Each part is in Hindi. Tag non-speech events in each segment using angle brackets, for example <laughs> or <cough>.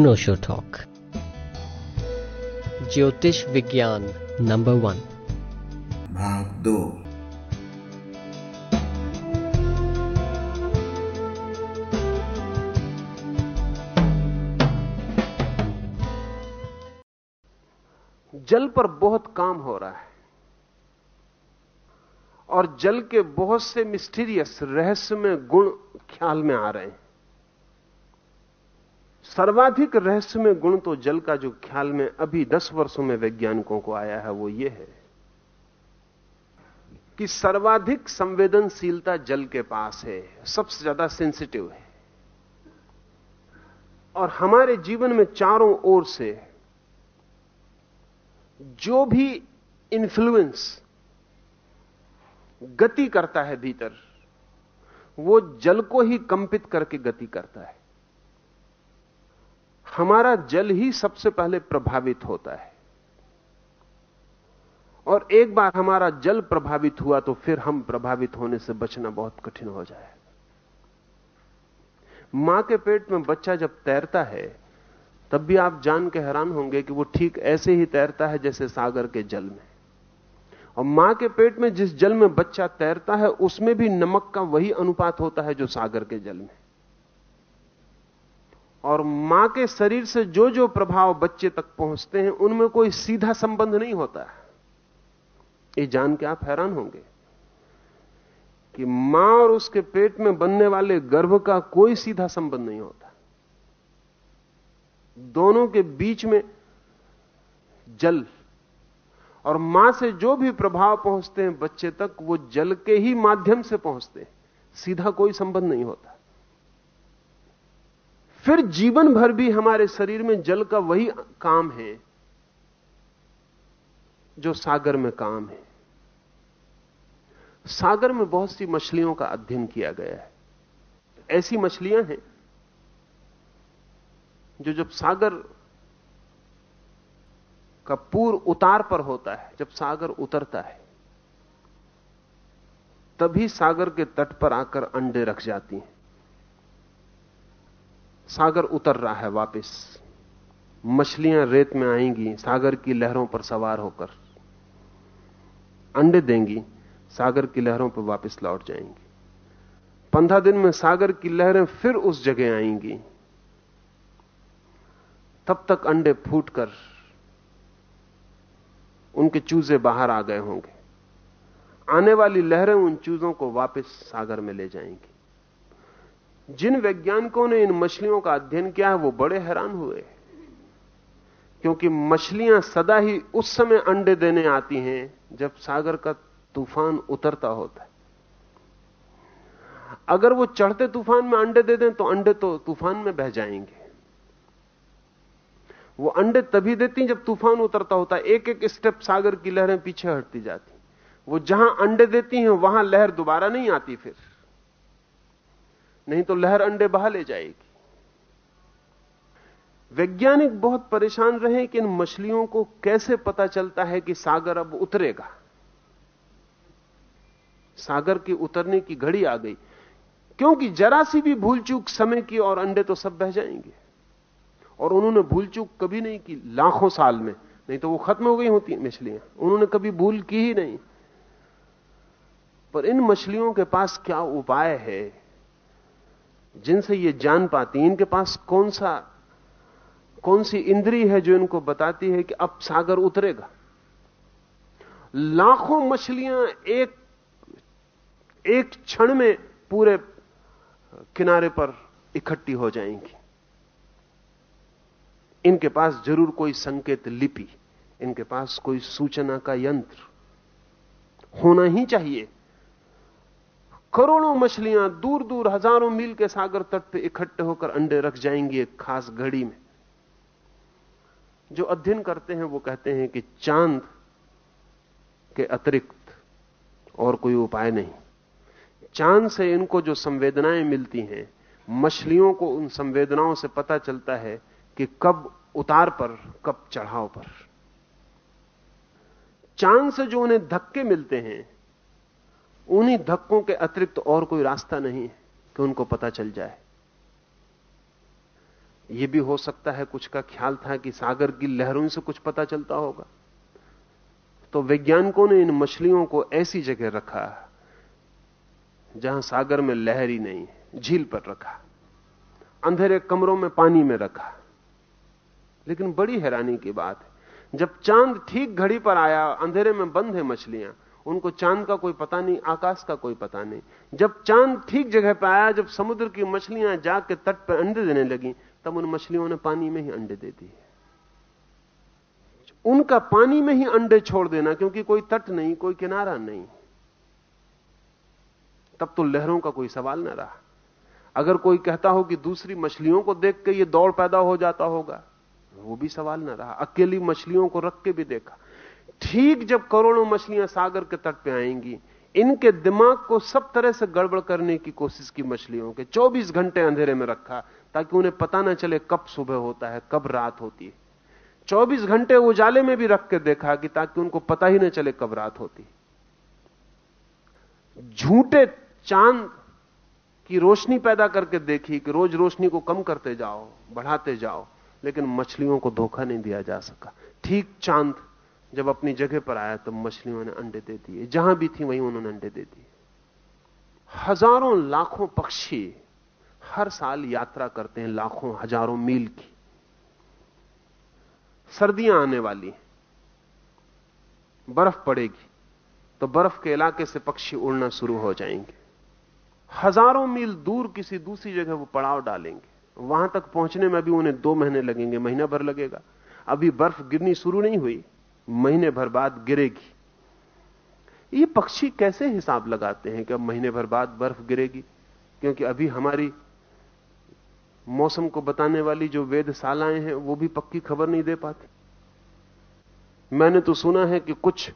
अनोशो टॉक ज्योतिष विज्ञान नंबर वन भाग दो। जल पर बहुत काम हो रहा है। और जल के बहुत से मिस्टीरियस रहस्यमय गुण ख्याल में आ रहे हैं। सर्वाधिक रहस्यमय गुण तो जल का जो ख्याल में अभी दस वर्षों में वैज्ञानिकों को आया है, वो ये है कि सर्वाधिक संवेदनशीलता जल के पास है, सबसे ज़्यादा सेंसिटिव है। और हमारे जीवन में चारों ओर से जो भी इन्फ्लुएंस गति करता है भीतर, वो जल को ही कंपित करके गति करता है। हमारा जल ही सबसे पहले प्रभावित होता है। और एक बार हमारा जल प्रभावित हुआ तो फिर हम प्रभावित होने से बचना बहुत कठिन हो जाए। माँ के पेट में बच्चा जब तैरता है, तब भी आप जान के हैरान होंगे कि वो ठीक ऐसे ही तैरता है जैसे सागर के जल में। और माँ के पेट में जिस जल में बच्चा तैरता है, उसमें भी नमक का वही अनुपात होता है जो सागर के जल में। और माँ के शरीर से जो जो प्रभाव बच्चे तक पहुँचते हैं, उनमें कोई सीधा संबंध नहीं होता ये जान के आप हैरान होंगे कि माँ और उसके पेट में बनने वाले गर्भ का कोई सीधा संबंध नहीं होता। दोनों के बीच में जल और माँ से जो भी प्रभाव पहुँचते हैं बच्चे तक, वो जल के ही माध्यम से पहुँचते हैं। सीधा कोई संबंध नहीं होता। फिर जीवन भर भी हमारे शरीर में जल का वही काम है जो सागर में काम है। सागर में बहुत सी मछलियों का अध्ययन किया गया है। ऐसी मछलियाँ हैं जो जब सागर का पूर्व उतार पर होता है, जब सागर उतरता है, तभी सागर के तट पर आकर अंडे रख जाती हैं। सागर उतर रहा है वापस। मछलियाँ रेत में आएँगी, सागर की लहरों पर सवार होकर। अंडे देंगी, सागर की लहरों पर वापस लौट जाएँगी। पंद्रह दिन में सागर की लहरें फिर उस जगह आएँगी। तब तक अंडे फूटकर उनके चूजे बाहर आ गए होंगे। आने वाली लहरें उन चूजों को वापस सागर में ले जाएँगी। जिन वैज्ञानिकों ने इन मछलियों का अध्ययन किया है, वो बड़े हैरान हुए। क्योंकि मछलियाँ सदा ही उस समय अंडे देने आती हैं, जब सागर का तूफ़ान उतरता होता है। अगर वो चढ़ते तूफ़ान में अंडे दे दें तो अंडे तो तूफ़ान में बह जाएँगे। वो अंडे तभी देती जब तूफ़ान उतरता होता है। एक एक स्टेप सागर की लहरें पीछे हटती जाती वो जहाँ अंडे देती हैं, वहाँ लहर दोबारा नहीं आती फिर। नहीं तो लहर अंडे बहा ले जाएगी। वैज्ञानिक बहुत परेशान रहे कि इन मछलियों को कैसे पता चलता है कि सागर अब उतरेगा। सागर के उतरने की घड़ी आ गई, क्योंकि जरा सी भी भूल चूक समय की और अंडे तो सब बह जाएँगे। और उन्होंने भूल चूक कभी नहीं की, लाखों साल में, नहीं तो वो खत्म हो गई होती मछलियाँ। उन्होंने कभी भूल की ही नहीं। पर इन मछलियों के पास क्या उपाय है? जिनसे ये जान पाती इनके पास कौन सा, कौन सी इंद्री है जो इनको बताती है कि अब सागर उतरेगा? लाखों मछलियाँ एक एक क्षण में पूरे किनारे पर इकट्ठी हो जाएँगी। इनके पास ज़रूर कोई संकेत लिपि, इनके पास कोई सूचना का यंत्र। होना ही चाहिए। करोड़ों मछलियाँ दूर दूर हज़ारों मील के सागर तट पे इकट्ठे होकर अंडे रख जाएँगी एक खास घड़ी में। जो अध्ययन करते हैं वो कहते हैं कि चाँद के अतिरिक्त और कोई उपाय नहीं। चाँद से इनको जो संवेदनाएँ मिलती हैं, मछलियों को उन संवेदनाओं से पता चलता है कि कब उतार पर, कब चढ़ाव पर। चाँद से जो उन्हें धक्के मिलते हैं उन्हीं धक्कों के अतिरिक्त और कोई रास्ता नहीं है कि उनको पता चल जाए। यह भी हो सकता है कुछ का ख्याल था कि सागर की लहरों से कुछ पता चलता होगा। तो वैज्ञानिकों ने इन मछलियों को ऐसी जगह रखा जहाँ सागर में लहर ही नहीं, झील पर रखा। अंधेरे कमरों में पानी में रखा। लेकिन बड़ी हैरानी की बात है, जब चाँद ठीक घड़ी पर आया, अंधेरे में बंद है मछलियाँ उनको चाँद का कोई पता नहीं, आकाश का कोई पता नहीं। जब चाँद ठीक जगह पर आया, जब समुद्र की मछलियाँ जाके तट पर अंडे देने लगी, तब उन मछलियों ने पानी में ही अंडे दे दिए। उनका पानी में ही अंडे छोड़ देना, क्योंकि कोई तट नहीं, कोई किनारा नहीं। तब तो लहरों का कोई सवाल ना रहा। अगर कोई कहता हो कि दूसरी मछलियों को देख के ये दौड़ पैदा हो जाता होगा, वो भी सवाल ना रहा। अकेली मछलियों को रख के भी देखा। ठीक जब करोड़ों मछलियाँ सागर के तट पे आएँगी, इनके दिमाग को सब तरह से गड़बड़ करने की कोशिश की मछलियों के। 24 घंटे अंधेरे में रखा, ताकि उन्हें पता ना चले कब सुबह होता है, कब रात होती है। 24 घंटे उजाले में भी रख के देखा कि ताकि उनको पता ही ना चले कब रात होती झूठे चाँद की रोशनी पैदा करके देखी कि रोज रोशनी को कम करते जाओ, बढ़ाते जाओ, लेकिन मछलियों को धोखा नहीं दिया जा सका। ठीक चाँद जब अपनी जगह पर आया तो मछलियों ने अंडे दे दिए। जहाँ भी थी वहीं उन्होंने अंडे दे दिए। हज़ारों लाखों पक्षी हर साल यात्रा करते हैं, लाखों, हज़ारों मील की। सर्दियाँ आने वाली बर्फ़ पड़ेगी तो बर्फ़ के इलाके से पक्षी उड़ना शुरू हो जाएँगे। हज़ारों मील दूर किसी दूसरी जगह वो पड़ाव डालेंगे। वहाँ तक पहुँचने में भी उन्हें दो महीने लगेंगे, महीना भर लगेगा। अभी बर्फ़ गिरनी शुरू नहीं हुई। महीने भर बाद गिरेगी। ये पक्षी कैसे हिसाब लगाते हैं कि अब महीने भर बाद बर्फ़ गिरेगी? क्योंकि अभी हमारी मौसम को बताने वाली जो वेदशालाएँ हैं, वो भी पक्की खबर नहीं दे पाती। मैंने तो सुना है कि कुछ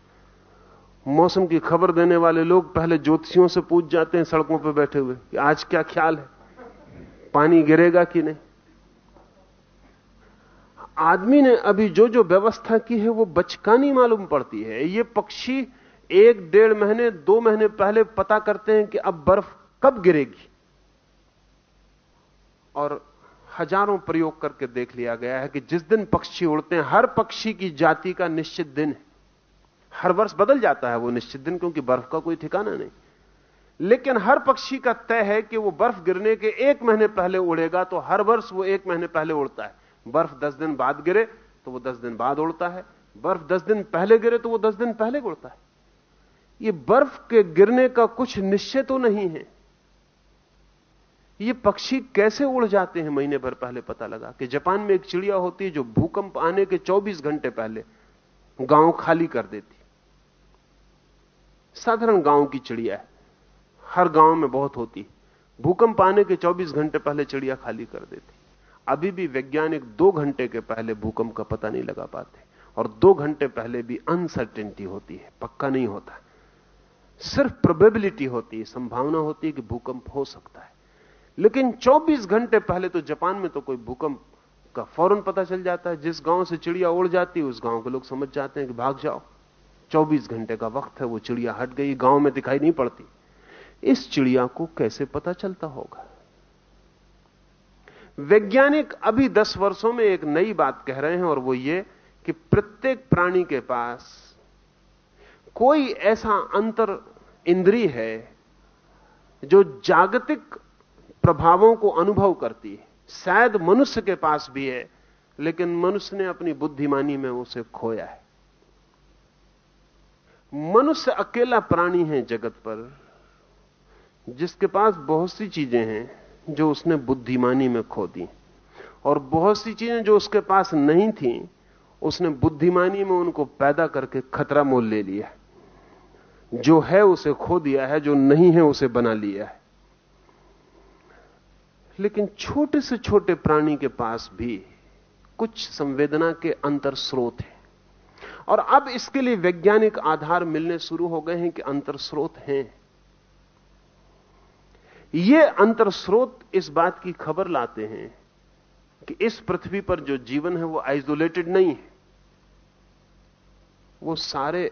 मौसम की खबर देने वाले लोग पहले ज्योतिषियों से पूछ जाते हैं सड़कों पर बैठे हुए कि आज क्या ख्याल है? पानी गिरेगा कि नहीं? आदमी ने अभी जो जो व्यवस्था की है, वो बचकानी मालूम पड़ती है। ये पक्षी एक डेढ़ महीने, दो महीने पहले पता करते हैं कि अब बर्फ़ कब गिरेगी। और हज़ारों प्रयोग करके देख लिया गया है कि जिस दिन पक्षी उड़ते हैं, हर पक्षी की जाति का निश्चित दिन है। हर वर्ष बदल जाता है वो निश्चित दिन, क्योंकि बर्फ़ का कोई ठिकाना नहीं। लेकिन हर पक्षी का तय है कि वो बर्फ़ गिरने के एक महीने पहले उड़ेगा तो हर वर्ष वो एक महीने पहले उड़ता है। बर्फ़ दस दिन बाद गिरे तो वो दस दिन बाद उड़ता है। बर्फ़ दस दिन पहले गिरे तो वो दस दिन पहले उड़ता है। ये बर्फ़ के गिरने का कुछ निश्चय तो नहीं है। ये पक्षी कैसे उड़ जाते हैं महीने भर पहले पता लगा कि जापान में एक चिड़िया होती है जो भूकंप आने के 24 घंटे पहले गाँव खाली कर देती। साधारण गाँव की चिड़िया है। हर गाँव में बहुत होती। भूकंप आने के 24 घंटे पहले चिड़िया खाली कर देती। अभी भी वैज्ञानिक दो घंटे के पहले भूकंप का पता नहीं लगा पाते और दो घंटे पहले भी अनसर्टेनिटी होती है, पक्का नहीं होता। सिर्फ़ प्रोबेबिलिटी होती है, संभावना होती है कि भूकंप हो सकता है। लेकिन 24 घंटे पहले तो जापान में तो कोई भूकंप का फ़ौरन पता चल जाता है। जिस गाँव से चिड़िया उड़ जाती है, उस गाँव के लोग समझ जाते हैं कि भाग जाओ। 24 घंटे का वक्त है, वो चिड़िया हट गई, गाँव में दिखाई नहीं पड़ती। इस चिड़िया को कैसे पता चलता होगा? वैज्ञानिक अभी दस वर्षों में एक नई बात कह रहे हैं और वो ये कि प्रत्येक प्राणी के पास कोई ऐसा अंतर इंद्री है जो जागतिक प्रभावों को अनुभव करती है। शायद मनुष्य के पास भी है, लेकिन मनुष्य ने अपनी बुद्धिमानी में उसे खोया है। मनुष्य अकेला प्राणी है जगत पर, जिसके पास बहुत सी चीज़ें हैं। जो उसने बुद्धिमानी में खो दी। और बहुत सी चीज़ें जो उसके पास नहीं थी, उसने बुद्धिमानी में उनको पैदा करके खतरा मोल ले लिया जो है उसे खो दिया है, जो नहीं है उसे बना लिया है। लेकिन छोटे से छोटे प्राणी के पास भी कुछ संवेदना के अंतर स्रोत हैं। और अब इसके लिए वैज्ञानिक आधार मिलने शुरू हो गए हैं कि अंतर स्रोत हैं। ये अंतर स्रोत इस बात की खबर लाते हैं कि इस पृथ्वी पर जो जीवन है वो आइसोलेटेड नहीं है। वो सारे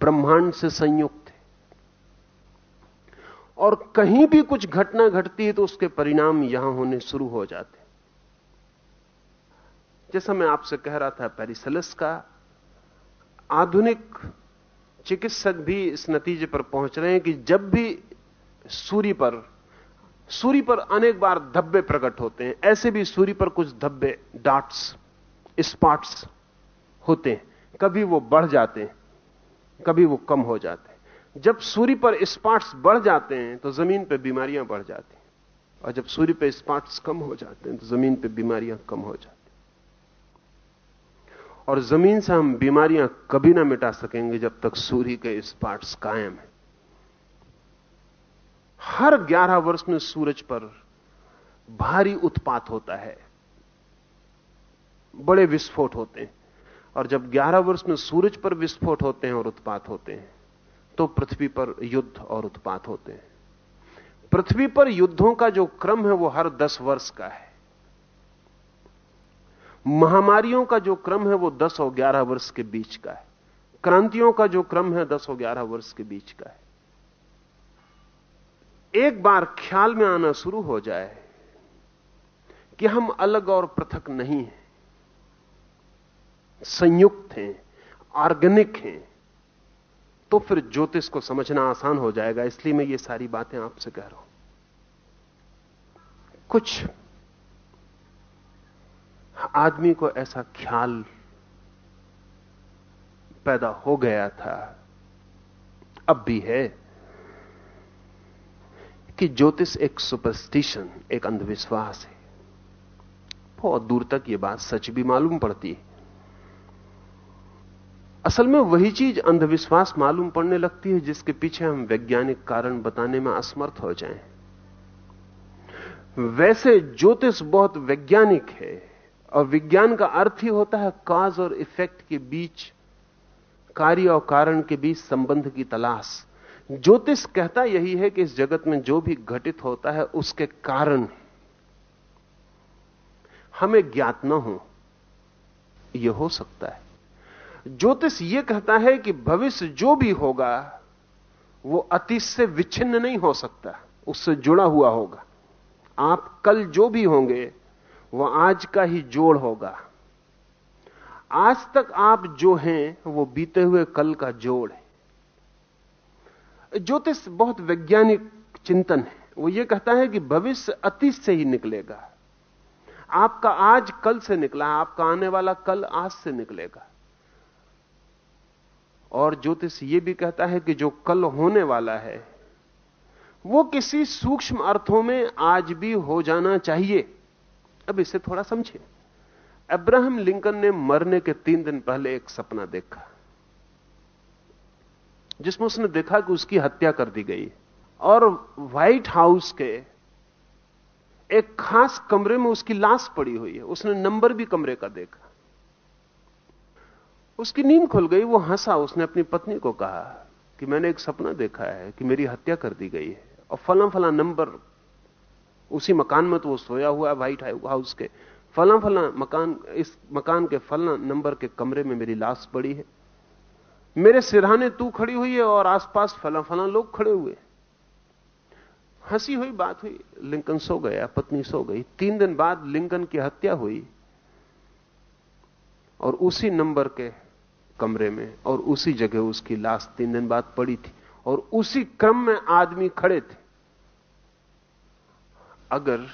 ब्रह्मांड से संयुक्त है। और कहीं भी कुछ घटना घटती है तो उसके परिणाम यहाँ होने शुरू हो जाते जैसा मैं आपसे कह रहा था, पेरिसलस का आधुनिक चिकित्सक भी इस नतीजे पर पहुँच रहे हैं कि जब भी सूर्य पर सूर्य पर अनेक बार धब्बे प्रकट होते हैं। ऐसे भी सूर्य पर कुछ धब्बे डाट्स स्पॉट्स होते हैं। कभी वो बढ़ जाते हैं, कभी वो कम हो जाते हैं। जब सूर्य पर स्पॉट्स बढ़ जाते हैं तो ज़मीन पर बीमारियाँ बढ़ जाती हैं। और जब सूर्य पर स्पॉट्स कम हो जाते हैं तो ज़मीन पर बीमारियाँ कम हो जाती और ज़मीन से हम बीमारियाँ कभी ना मिटा सकेंगे जब तक सूर्य के स्पॉट्स कायम है। हर 11 वर्ष में सूरज पर भारी उत्पात होता है। बड़े विस्फोट होते हैं। और जब 11 वर्ष में सूरज पर विस्फोट होते हैं और उत्पात होते हैं तो पृथ्वी पर युद्ध और उत्पात होते हैं। पृथ्वी पर युद्धों का जो क्रम है, वो हर 10 वर्ष का है। महामारियों का जो क्रम है, वो 10 और 11 वर्ष के बीच का है। क्रांतियों का जो क्रम है 10 और 11 वर्ष के बीच का है। एक बार ख्याल में आना शुरू हो जाए कि हम अलग और पृथक नहीं हैं। संयुक्त हैं, ऑर्गेनिक हैं तो फिर ज्योतिष को समझना आसान हो जाएगा, इसलिए मैं ये सारी बातें आपसे कह रहा हूँ। कुछ आदमी को ऐसा ख्याल पैदा हो गया था, अब भी है। कि ज्योतिष एक सुपरस्टिशन एक अंधविश्वास है। बहुत दूर तक यह बात सच भी मालूम पड़ती है। असल में वही चीज़ अंधविश्वास मालूम पड़ने लगती है, जिसके पीछे हम वैज्ञानिक कारण बताने में असमर्थ हो जाएँ। वैसे ज्योतिष बहुत वैज्ञानिक है, और विज्ञान का अर्थ ही होता है काज और इफ़ेक्ट के बीच, कार्य और कारण के बीच संबंध की तलाश। ज्योतिष कहता यही है कि इस जगत में जो भी घटित होता है, उसके कारण हमें ज्ञात न हो यह हो सकता है। ज्योतिष यह कहता है कि भविष्य जो भी होगा, वो अतीत से विच्छिन्न नहीं हो सकता, उससे जुड़ा हुआ होगा। आप कल जो भी होंगे, वो आज का ही जोड़ होगा। आज तक आप जो हैं, वो बीते हुए कल का जोड़ है। ज्योतिष बहुत वैज्ञानिक चिंतन है। वो ये कहता है कि भविष्य अतीत से ही निकलेगा। आपका आज कल से निकला, आपका आने वाला कल आज से निकलेगा। और ज्योतिष ये भी कहता है कि जो कल होने वाला है, वो किसी सूक्ष्म अर्थों में आज भी हो जाना चाहिए। अब इसे थोड़ा समझे। अब्राहम लिंकन ने मरने के तीन दिन पहले एक सपना देखा। जिसमें उसने देखा कि उसकी हत्या कर दी गई। और व्हाइट हाउस के एक खास कमरे में उसकी लाश पड़ी हुई है। उसने नंबर भी कमरे का देखा। उसकी नींद खुल गई, वो हंसा। उसने अपनी पत्नी को कहा कि मैंने एक सपना देखा है कि मेरी हत्या कर दी गई है। और फला फला नंबर उसी मकान में तो वो सोया हुआ है, व्हाइट हाउस के। फला फला मकान, इस मकान के फला नंबर के कमरे में मेरी लाश पड़ी है। मेरे सिरहाने तू खड़ी हुई है और आसपास फला फला लोग खड़े हुए हँसी हुई बात हुई, लिंकन सो गया, पत्नी सो गई। तीन दिन बाद लिंकन की हत्या हुई और उसी नंबर के कमरे में और उसी जगह उसकी लाश तीन दिन बाद पड़ी थी और उसी क्रम में आदमी खड़े थे। अगर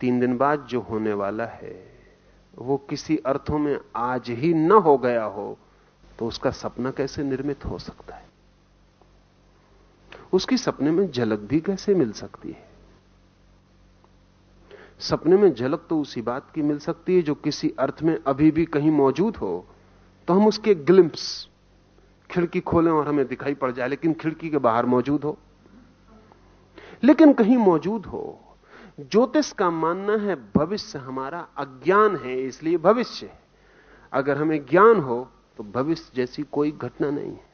तीन दिन बाद जो होने वाला है, वो किसी अर्थों में आज ही न हो गया हो तो उसका सपना कैसे निर्मित हो सकता है? उसकी सपने में झलक भी कैसे मिल सकती है? सपने में झलक तो उसी बात की मिल सकती है जो किसी अर्थ में अभी भी कहीं मौजूद हो तो हम उसके ग्लिम्प्स खिड़की खोलें और हमें दिखाई पड़ जाए, लेकिन खिड़की के बाहर मौजूद हो। लेकिन कहीं मौजूद हो, ज्योतिष का मानना है, भविष्य हमारा अज्ञान है, इसलिए भविष्य अगर हमें ज्ञान हो तो भविष्य जैसी कोई घटना नहीं है।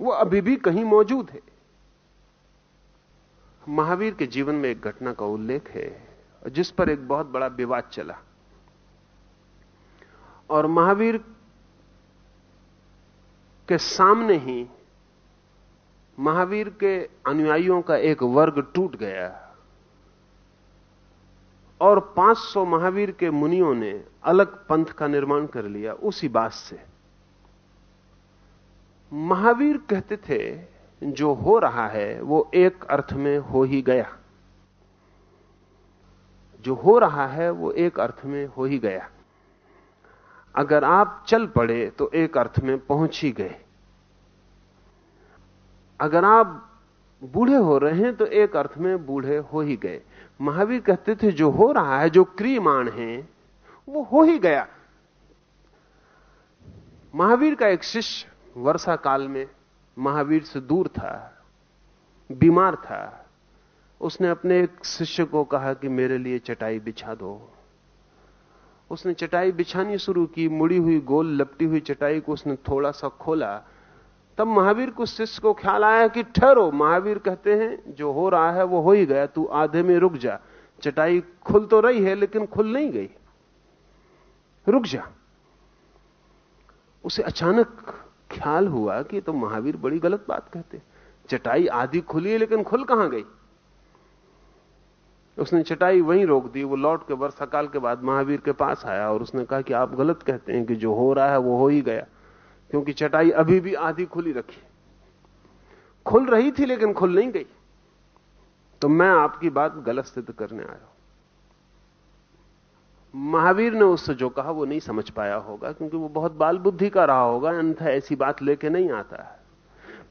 वो अभी भी कहीं मौजूद है। महावीर के जीवन में एक घटना का उल्लेख है, जिस पर एक बहुत बड़ा विवाद चला। और महावीर के सामने ही महावीर के अनुयायियों का एक वर्ग टूट गया। और 500 महावीर के मुनियों ने अलग पंथ का निर्माण कर लिया उसी बात से। महावीर कहते थे, जो हो रहा है, वो एक अर्थ में हो ही गया। जो हो रहा है, वो एक अर्थ में हो ही गया। अगर आप चल पड़े तो एक अर्थ में पहुँच ही गए। अगर आप बूढ़े हो रहे हैं तो एक अर्थ में बूढ़े हो ही गए। महावीर कहते थे, जो हो रहा है, जो क्रियमाण है, वो हो ही गया। महावीर का एक शिष्य वर्षा काल में महावीर से दूर था, बीमार था। उसने अपने एक शिष्य को कहा कि, मेरे लिए चटाई बिछा दो। उसने चटाई बिछानी शुरू की, मुड़ी हुई गोल, लपटी हुई चटाई को उसने थोड़ा सा खोला तब महावीर को शिष्य को ख्याल आया कि ठहरो। महावीर कहते हैं, जो हो रहा है वो हो ही गया, तू आधे में रुक जा। चटाई खुल तो रही है, लेकिन खुल नहीं गई। रुक जा। उसे अचानक ख्याल हुआ कि तो महावीर बड़ी गलत बात कहते चटाई आधी खुली है, लेकिन खुल कहाँ गई? उसने चटाई वहीं रोक दी, वो लौट के वर्षाकाल के बाद महावीर के पास आया और उसने कहा कि आप गलत कहते हैं कि जो हो रहा है वो हो ही गया। क्योंकि चटाई अभी भी आधी खुली रखी खुल रही थी लेकिन खुल नहीं गई। तो मैं आपकी बात गलत सिद्ध करने आया महावीर ने उससे जो कहा वो नहीं समझ पाया होगा, क्योंकि वो बहुत बाल बुद्धि का रहा होगा, अन्यथा ऐसी बात लेके नहीं आता है।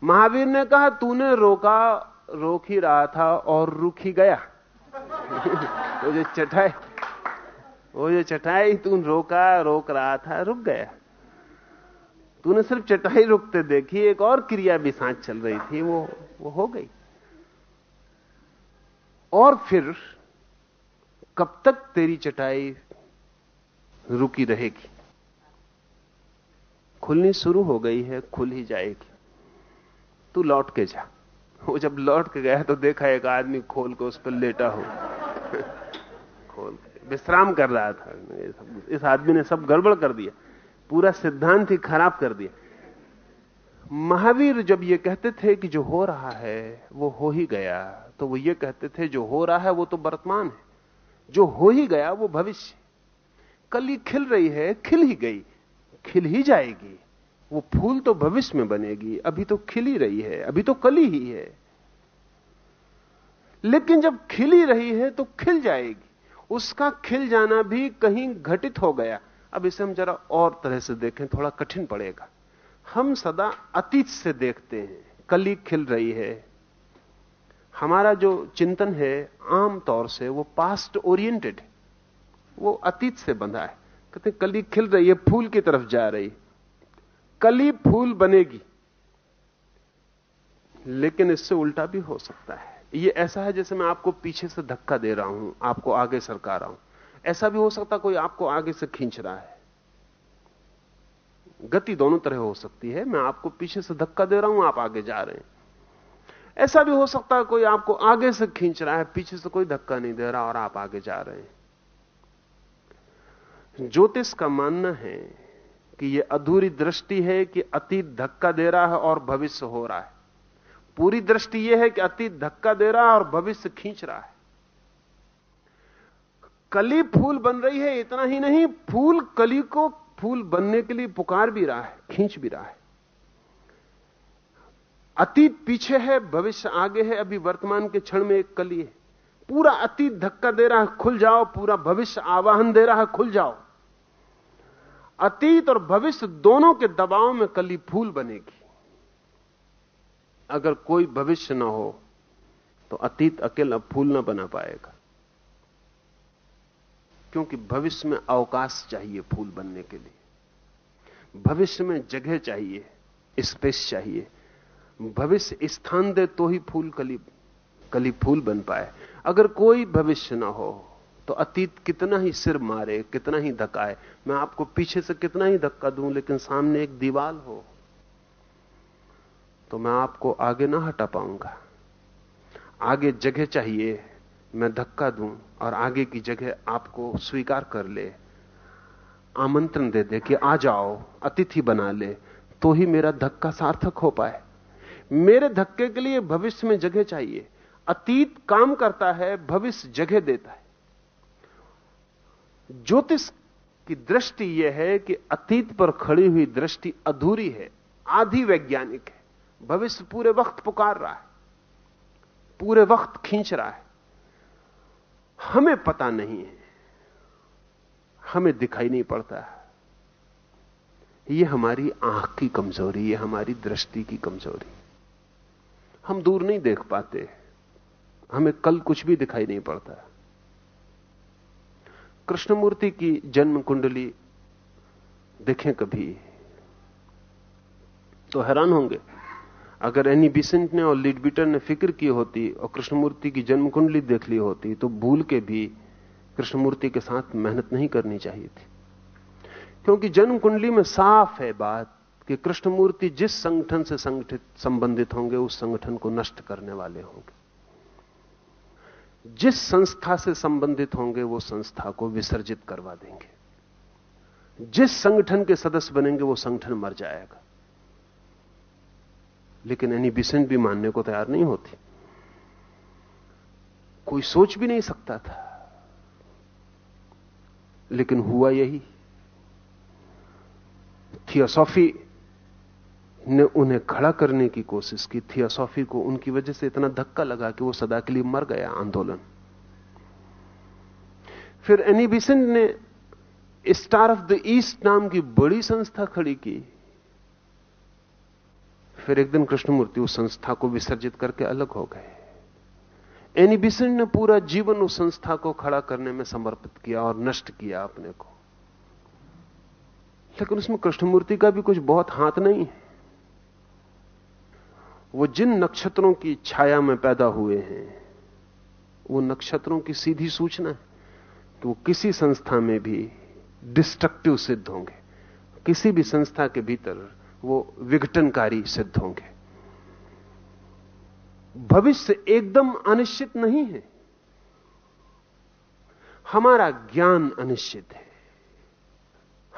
महावीर ने कहा, तूने रोका, रोक ही रहा था और रुक ही गया। <laughs> वो जो चटाई, वो जो चटाई तू रोका, रोक रहा था, रुक गया। तूने सिर्फ़ चटाई रुकते देखी, एक और क्रिया भी साथ चल रही थी, वो वो हो गई। और फिर, कब तक तेरी चटाई रुकी रहेगी? खुलनी शुरू हो गई है, खुल ही जाएगी। तू लौट के जा। वो जब लौट के गया तो देखा एक आदमी खोल के उस पर लेटा हो। <laughs> खोल के, विश्राम कर रहा था। इस आदमी ने सब गड़बड़ कर दिया। पूरा सिद्धांत ही खराब कर दिया। महावीर जब ये कहते थे कि जो हो रहा है, वो हो ही गया तो वो ये कहते थे, जो हो रहा है, वो तो वर्तमान है। जो हो ही गया, वो भविष्य कली खिल रही है, खिल ही गई, खिल ही जाएगी। वो फूल तो भविष्य में बनेगी, अभी तो खिल रही है, अभी तो कली ही है। लेकिन जब खिल रही है तो खिल जाएगी। उसका खिल जाना भी कहीं घटित हो गया। अब इसे हम जरा और तरह से देखें, थोड़ा कठिन पड़ेगा। हम सदा अतीत से देखते हैं, कली खिल रही है। हमारा जो चिंतन है, आम तौर से वो पास्ट ओरिएंटेड है। वो अतीत से बंधा है। कहते हैं, कली खिल रही है, फूल की तरफ़ जा रही। कली फूल बनेगी, लेकिन इससे उल्टा भी हो सकता है। ये ऐसा है जैसे मैं आपको पीछे से धक्का दे रहा हूँ, आपको आगे सरका रहा हूँ। ऐसा भी हो सकता कोई आपको आगे से खींच रहा है। गति दोनों तरह हो सकती है। मैं आपको पीछे से धक्का दे रहा हूँ, आप आगे जा रहे हैं। ऐसा भी हो सकता है कोई आपको आगे से खींच रहा है, पीछे से कोई धक्का नहीं दे रहा और आप आगे जा रहे हैं। ज्योतिष का मानना है कि यह अधूरी दृष्टि है कि अतीत धक्का दे रहा है और भविष्य हो रहा है। पूरी दृष्टि यह है कि अतीत धक्का दे रहा है और भविष्य खींच रहा है। कली फूल बन रही है, इतना ही नहीं, फूल कली को फूल बनने के लिए पुकार भी रहा है, खींच भी रहा है। अतीत पीछे है, भविष्य आगे है, अभी वर्तमान के क्षण में एक कली है। पूरा अतीत धक्का दे रहा है, खुल जाओ, पूरा भविष्य आवाहन दे रहा है, खुल जाओ। अतीत और भविष्य दोनों के दबाव में कली फूल बनेगी। अगर कोई भविष्य ना हो तो अतीत अकेला फूल ना बना पाएगा। क्योंकि भविष्य में अवकाश चाहिए फूल बनने के लिए। भविष्य में जगह चाहिए, स्पेस चाहिए। भविष्य स्थान दे तो ही फूल कली कली फूल बन पाए। अगर कोई भविष्य ना हो तो अतीत कितना ही सिर मारे, कितना ही धकाए। मैं आपको पीछे से कितना ही धक्का दूँ, लेकिन सामने एक दीवाल हो तो मैं आपको आगे ना हटा पाऊँगा। आगे जगह चाहिए मैं धक्का दूँ और आगे की जगह आपको स्वीकार कर ले। आमंत्रण दे दे कि आ जाओ, अतिथि बना ले तो ही मेरा धक्का सार्थक हो पाए। मेरे धक्के के लिए भविष्य में जगह चाहिए। अतीत काम करता है, भविष्य जगह देता है। ज्योतिष की दृष्टि यह है कि अतीत पर खड़ी हुई दृष्टि अधूरी है, आधी वैज्ञानिक है। भविष्य पूरे वक्त पुकार रहा है, पूरे वक्त खींच रहा है। हमें पता नहीं है। हमें दिखाई नहीं पड़ता। यह हमारी आँख की कमज़ोरी यह हमारी दृष्टि की कमज़ोरी। हम दूर नहीं देख पाते। हमें कल कुछ भी दिखाई नहीं पड़ता। कृष्णमूर्ति की जन्म कुंडली देखें कभी तो हैरान होंगे। अगर एनी बिसेंट ने और लीडबीटर ने फ़िक्र की होती और कृष्णमूर्ति की जन्म कुंडली देख ली होती तो भूल के भी कृष्णमूर्ति के साथ मेहनत नहीं करनी चाहिए थी। क्योंकि जन्म कुंडली में साफ़ है बात कि कृष्णमूर्ति जिस संगठन से संगठित, संबंधित होंगे, उस संगठन को नष्ट करने वाले होंगे। जिस संस्था से संबंधित होंगे, वो संस्था को विसर्जित करवा देंगे। जिस संगठन के सदस्य बनेंगे, वो संगठन मर जाएगा। लेकिन एनी बिसेंट भी मानने को तैयार नहीं होती। कोई सोच भी नहीं सकता था। लेकिन हुआ यही। थियोसॉफी ने उन्हें खड़ा करने की कोशिश की। थियोसॉफी को उनकी वजह से इतना धक्का लगा कि वो सदा के लिए मर गया आंदोलन। फिर एनी बिसेंट ने स्टार ऑफ़ द ईस्ट नाम की बड़ी संस्था खड़ी की। फिर एक दिन कृष्णमूर्ति उस संस्था को विसर्जित करके अलग हो गए। एनी बिसेंट ने पूरा जीवन उस संस्था को खड़ा करने में समर्पित किया और नष्ट किया अपने को। लेकिन उसमें कृष्णमूर्ति का भी कुछ बहुत हाथ नहीं है। वो जिन नक्षत्रों की छाया में पैदा हुए हैं, वो नक्षत्रों की सीधी सूचना है कि वो किसी संस्था में भी डिस्ट्रक्टिव सिद्ध होंगे। किसी भी संस्था के भीतर वो विघटनकारी सिद्ध होंगे। भविष्य एकदम अनिश्चित नहीं है। हमारा ज्ञान अनिश्चित है।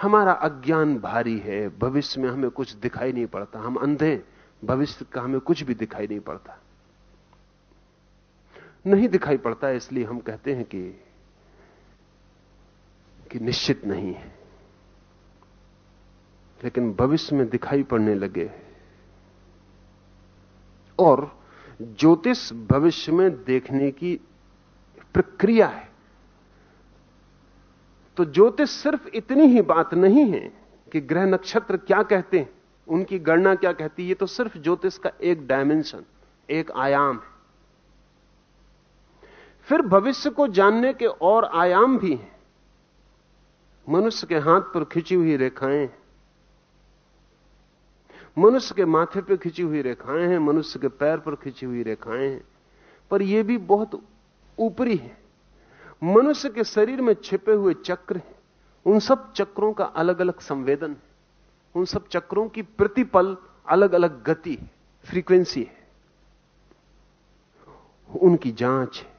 हमारा अज्ञान भारी है। भविष्य में हमें कुछ दिखाई नहीं पड़ता। हम अंधे भविष्य का हमें कुछ भी दिखाई नहीं पड़ता। नहीं दिखाई पड़ता इसलिए हम कहते हैं कि कि निश्चित नहीं है। लेकिन भविष्य में दिखाई पड़ने लगे और ज्योतिष भविष्य में देखने की प्रक्रिया है। तो ज्योतिष सिर्फ़ इतनी ही बात नहीं है कि ग्रह नक्षत्र क्या कहते हैं, उनकी गणना क्या कहती है, ये तो सिर्फ़ ज्योतिष का एक डायमेंशन एक आयाम है। फिर भविष्य को जानने के और आयाम भी हैं। मनुष्य के हाथ पर खिंची हुई रेखाएँ मनुष्य के माथे पर खिंची हुई रेखाएँ हैं, मनुष्य के पैर पर खिंची हुई रेखाएँ हैं। पर यह भी बहुत ऊपरी है। मनुष्य के शरीर में छिपे हुए चक्र हैं। उन सब चक्रों का अलग अलग संवेदन है। उन सब चक्रों की प्रतिपल अलग अलग गति फ्रीक्वेंसी है। उनकी जाँच है।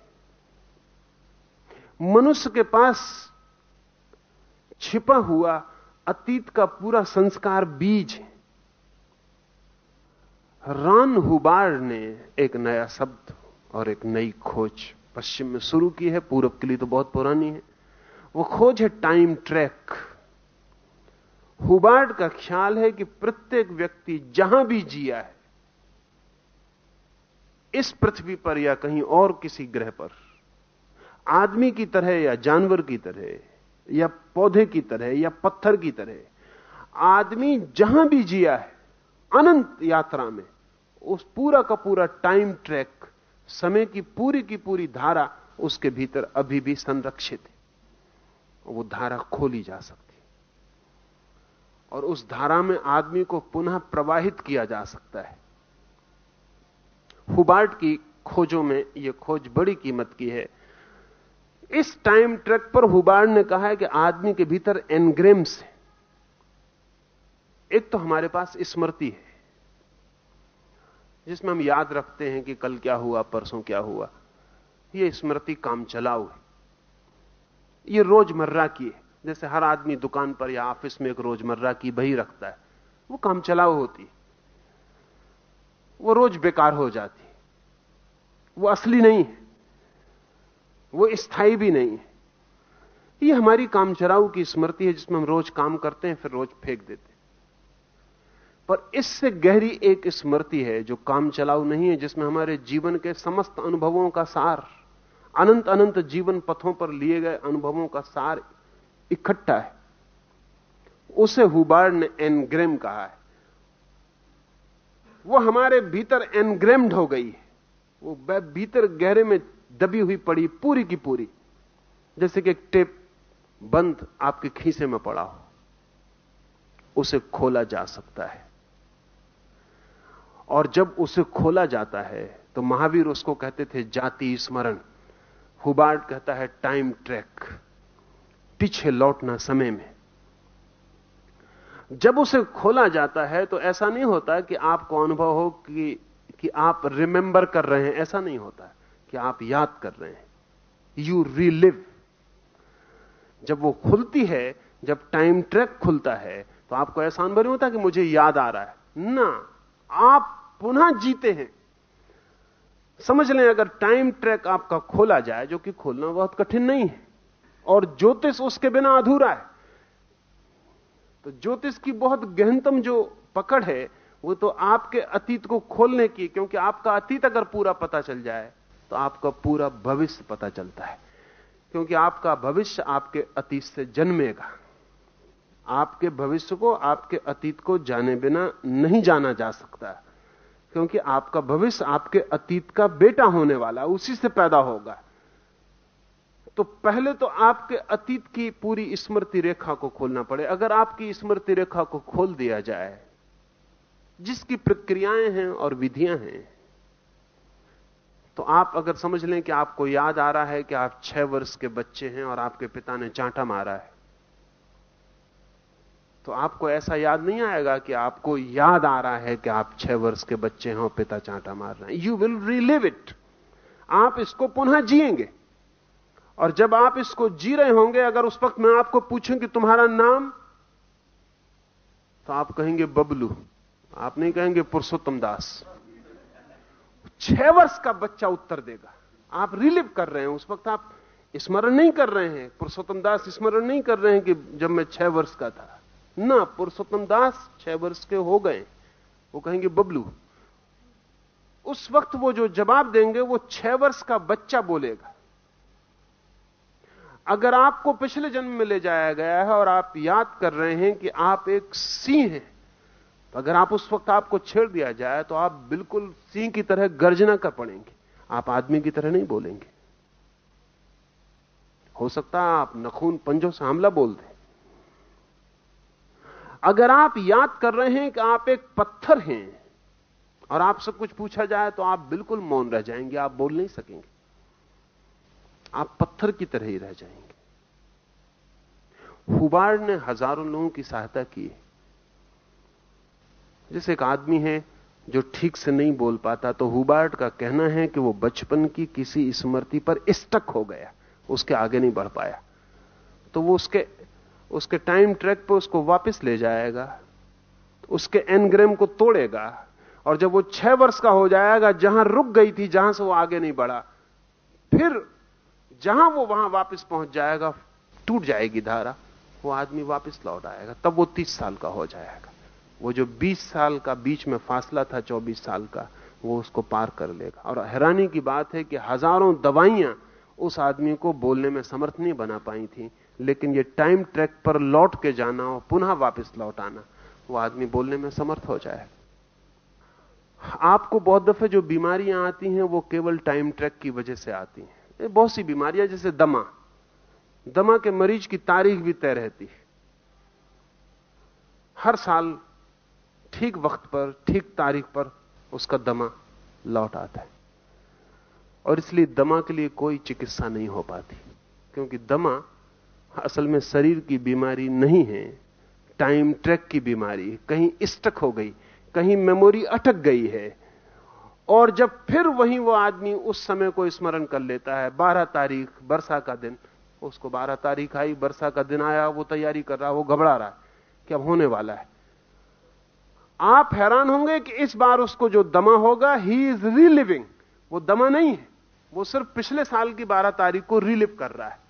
मनुष्य के पास छिपा हुआ अतीत का पूरा संस्कार बीज है। रान हुबार ने एक नया शब्द और एक नई खोज पश्चिम में शुरू की है। पूरब के लिए तो बहुत पुरानी है। वो खोज है टाइम ट्रैक। हुबार्ड का ख्याल है कि प्रत्येक व्यक्ति जहाँ भी जिया है, इस पृथ्वी पर या कहीं और किसी ग्रह पर, आदमी की तरह या जानवर की तरह, या पौधे की तरह, या पत्थर की तरह, आदमी जहाँ भी जिया है, अनंत यात्रा में उस पूरा का पूरा टाइम ट्रैक समय की पूरी की पूरी धारा उसके भीतर अभी भी संरक्षित है। वो धारा खोली जा सकती और उस धारा में आदमी को पुनः प्रवाहित किया जा सकता है। हुबार्ट की खोजों में यह खोज बड़ी कीमत की है। इस टाइम ट्रैक पर हुबार्ड ने कहा है कि आदमी के भीतर एनग्रेम्स है। एक तो हमारे पास स्मृति है। जिसमें हम याद रखते हैं कि कल क्या हुआ, परसों क्या हुआ। यह स्मृति काम चलाओ है। ये रोज़मर्रा की है। जैसे हर आदमी दुकान पर या ऑफ़िस में एक रोज़मर्रा की बही रखता है। वो काम चलाओ होती है। वो रोज बेकार हो जाती है। वो असली नहीं है। वो स्थायी भी नहीं है। ये हमारी कामचराऊ की स्मृति है जिसमें हम रोज काम करते हैं, फिर रोज फेंक देते हैं। पर इससे गहरी एक स्मृति है जो काम चलाऊ नहीं है, जिसमें हमारे जीवन के समस्त अनुभवों का सार, अनंत अनंत जीवन पथों पर लिए गए अनुभवों का सार इकट्ठा है। उसे हुबार्ड ने एनग्रेम कहा है। वो हमारे भीतर एनग्रेम्ड हो गई है। वो भीतर गहरे में दबी हुई पड़ी पूरी की पूरी। जैसे कि एक टेप बंद आपके खीसे में पड़ा हो। उसे खोला जा सकता है। और जब उसे खोला जाता है तो महावीर उसको कहते थे जाति स्मरण। हुबार्ड कहता है टाइम ट्रैक पीछे लौटना समय में। जब उसे खोला जाता है तो ऐसा नहीं होता कि आपको अनुभव हो कि कि आप रिमेंबर कर रहे हैं। ऐसा नहीं होता कि आप याद कर रहे हैं। यू रीलिव जब वो खुलती है, जब टाइम ट्रैक खुलता है तो आपको ऐसा अनुभव नहीं होता कि मुझे याद आ रहा है। ना। आप पुनः जीते हैं। समझ लें, अगर टाइम ट्रैक आपका खोला जाए, जो कि खोलना बहुत कठिन नहीं है, और ज्योतिष उसके बिना अधूरा है तो ज्योतिष की बहुत गहनतम जो पकड़ है, वो तो आपके अतीत को खोलने की क्योंकि आपका अतीत अगर पूरा पता चल जाए तो आपका पूरा भविष्य पता चलता है, क्योंकि आपका भविष्य आपके अतीत से जन्मेगा। आपके भविष्य को, आपके अतीत को जाने बिना नहीं जाना जा सकता। क्योंकि आपका भविष्य आपके अतीत का बेटा होने वाला, उसी से पैदा होगा। तो पहले तो आपके अतीत की पूरी स्मृति रेखा को खोलना पड़े। अगर आपकी स्मृति रेखा को खोल दिया जाए, जिसकी प्रक्रियाएँ हैं और विधियाँ हैं तो आप अगर समझ लें कि आपको याद आ रहा है कि आप छह वर्ष के बच्चे हैं और आपके पिता ने चांटा मारा है। तो आपको ऐसा याद नहीं आएगा कि आपको याद आ रहा है कि आप छह वर्ष के बच्चे हैं और पिता चांटा मार रहे हैं। यू विल रिलिव इट आप इसको पुनः जिएँगे। और जब आप इसको जी रहे होंगे, अगर उस वक्त मैं आपको पूछूँ कि तुम्हारा नाम तो आप कहेंगे, बबलू। आप नहीं कहेंगे, पुरुषोत्तम दास। छह वर्ष का बच्चा उत्तर देगा। आप रिलिव कर रहे हैं। उस वक्त आप स्मरण नहीं कर रहे हैं। पुरुषोत्तम दास स्मरण नहीं कर रहे हैं कि जब मैं छह वर्ष का था। ना पुरुषोत्तम दास छह वर्ष के हो गए, वो कहेंगे, बबलू, उस वक्त वो जो जवाब देंगे, वो छह वर्ष का बच्चा बोलेगा। अगर आपको पिछले जन्म में ले जाया गया है और आप याद कर रहे हैं कि आप एक सिंह हैं तो अगर आप उस वक्त आपको छेड़ दिया जाए तो आप बिल्कुल सिंह की तरह गर्जना कर पड़ेंगे। आप आदमी की तरह नहीं बोलेंगे। हो सकता आप नखून पंजों से हमला बोल दें। अगर आप याद कर रहे हैं कि आप एक पत्थर हैं और आपसे कुछ पूछा जाए तो आप बिल्कुल मौन रह जाएँगे, आप बोल नहीं सकेंगे। आप पत्थर की तरह ही रह जाएँगे। हुबार्ड ने हज़ारों लोगों की सहायता की जैसे एक आदमी है जो ठीक से नहीं बोल पाता तो हुबार्ड का कहना है कि वो बचपन की किसी स्मृति पर स्टक हो गया, उसके आगे नहीं बढ़ पाया। तो वो उसके उसके टाइम ट्रैक पे उसको वापस ले जाएगा, उसके एनग्रेम को तोड़ेगा और जब वो छह वर्ष का हो जाएगा, जहाँ रुक गई थी, जहाँ से वो आगे नहीं बढ़ा, फिर जहाँ वो वहाँ वापस पहुँच जाएगा, टूट जाएगी धारा, वो आदमी वापस लौट आएगा, तब वो तीस साल का हो जाएगा। वो जो बीस साल का बीच में फासला था, चौबीस साल का, वो उसको पार कर लेगा। और हैरानी की बात है कि हज़ारों दवाइयाँ उस आदमी को बोलने में समर्थ नहीं बना पाई थी। लेकिन ये टाइम ट्रैक पर लौट के जाना और पुनः वापस लौट आना, वो आदमी बोलने में समर्थ हो जाए। आपको बहुत दफे जो बीमारियाँ आती हैं, वो केवल टाइम ट्रैक की वजह से आती हैं। बहुत सी बीमारियाँ, जैसे दमा। दमा के मरीज़ की तारीख भी तय रहती है। हर साल ठीक वक्त पर, ठीक तारीख पर उसका दमा लौट आता है। और इसलिए दमा के लिए कोई चिकित्सा नहीं हो पाती, क्योंकि दमा असल में शरीर की बीमारी नहीं है टाइम ट्रैक की बीमारी कहीं स्टक हो गई, कहीं मेमोरी अटक गई है। और जब फिर वही वो आदमी उस समय को स्मरण कर लेता है, बारह तारीख वर्षा का दिन। उसको बारह तारीख आई वर्षा का दिन आया, वो तैयारी कर रहा, वो घबरा रहा है कि अब होने वाला है। आप हैरान होंगे कि इस बार उसको जो दमा होगा ही इज़ रीलिविंग वो दमा नहीं है, वो सिर्फ़ पिछले साल की बारह तारीख को रिलिव कर रहा है।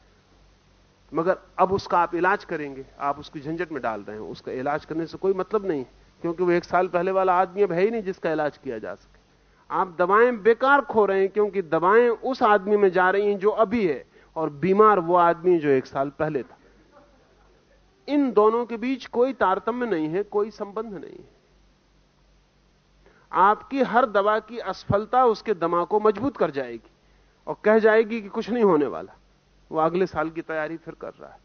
मगर अब उसका आप इलाज करेंगे, आप उसकी झंझट में डाल रहे हैं, उसका इलाज करने से कोई मतलब नहीं क्योंकि वो एक साल पहले वाला आदमी अब है ही नहीं जिसका इलाज किया जा सके। आप दवाएँ बेकार खो रहे हैं क्योंकि दवाएँ उस आदमी में जा रही हैं जो अभी है, और बीमार वो आदमी जो एक साल पहले था। इन दोनों के बीच कोई तारतम्य नहीं है, कोई संबंध नहीं है। आपकी हर दवा की असफलता उसके दमा को मज़बूत कर जाएगी, और कह जाएगी कि कुछ नहीं होने वाला। वो अगले साल की तैयारी फिर कर रहा है।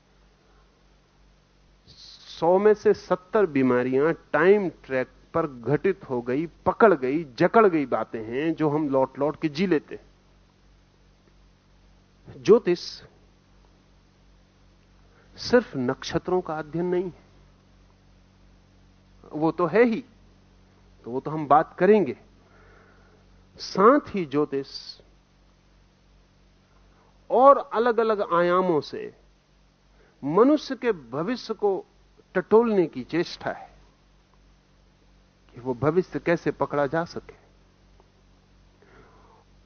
सौ में से सत्तर बीमारियाँ टाइम ट्रैक पर घटित हो गई, पकड़ गई, जकड़ गई बातें हैं जो हम लौट लौट के जी लेते ज्योतिष सिर्फ़ नक्षत्रों का अध्ययन नहीं है। वो तो है ही तो वो तो हम बात करेंगे। साथ ही ज्योतिष और अलग अलग आयामों से मनुष्य के भविष्य को टटोलने की चेष्टा है कि वो भविष्य कैसे पकड़ा जा सके।